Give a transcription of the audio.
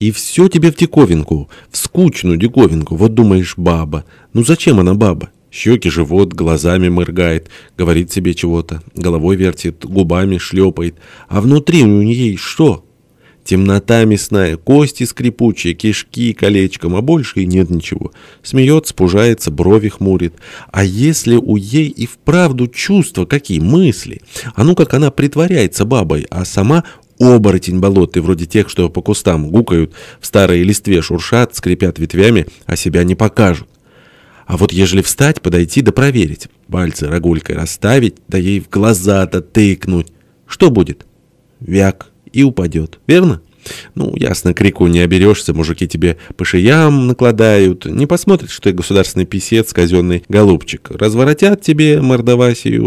И все тебе в диковинку, в скучную диковинку. Вот думаешь, баба. Ну зачем она баба? Щеки, живот, глазами моргает, говорит себе чего-то, головой вертит, губами шлепает. А внутри у нее что? Темнота мясная, кости скрипучие, кишки колечком, а больше и нет ничего. Смеется, пужается, брови хмурит. А если у ей и вправду чувства какие, мысли? А ну как она притворяется бабой, а сама оборотень болотный, вроде тех, что по кустам гукают, в старой листве шуршат, скрипят ветвями, а себя не покажут. А вот ежели встать, подойти да проверить, пальцы рогулькой расставить, да ей в глаза-то тыкнуть, что будет? Вяк и упадет, верно? Ну, ясно, крику не оберешься, мужики тебе по шеям накладают, не посмотрят, что ты государственный писец, казенный голубчик. Разворотят тебе мордовасию,